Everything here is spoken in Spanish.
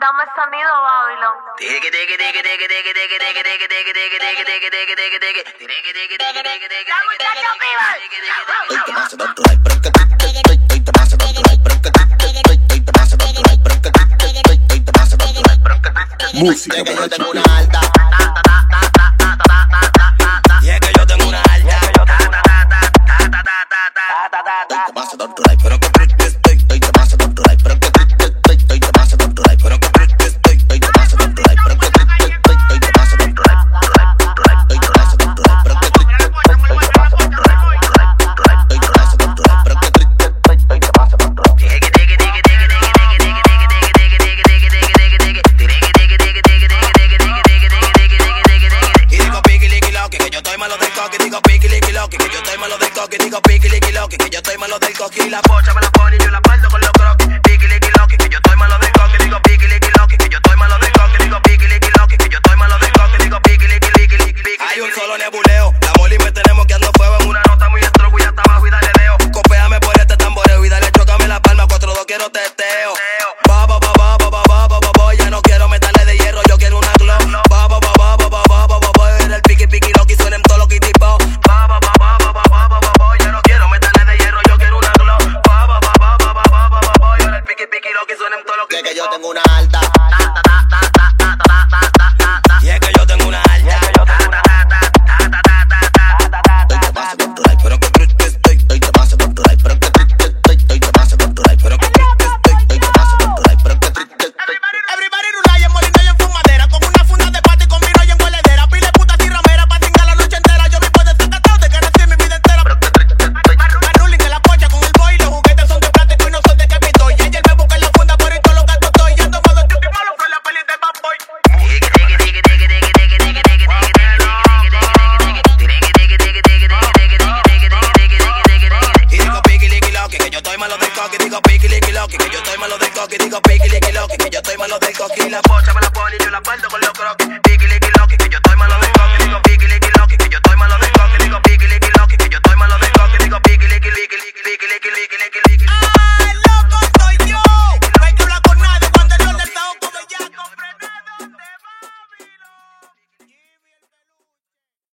Dame sonido Babylon. Música que. loqui, digo piqui, liqui, loqui, que yo estoy malo del coqui. La pocha me la pone y yo la parto con los croquis. Piqui, liqui, loqui, que yo estoy malo del coqui, digo piqui, liqui, loqui, que yo estoy malo del coqui, digo piqui, liqui, loqui, que yo estoy malo del coqui, digo piqui, liqui, liqui, liqui, liqui. Hay un solo nebuleo, la moli me tenemos que ando fuego en una nota muy estrogo y hasta abajo y dale leo. Copéame por este tamboreo y dale, chocame la palma, cuatro dos quiero teteo. lo que suenen todos los. Que yo tengo una alta. coqui, digo piqui, liqui, loqui, que yo estoy malo del coqui, digo piqui, liqui, loqui, que yo estoy malo del coqui. La pocha me la pone y yo la parto con los croquis,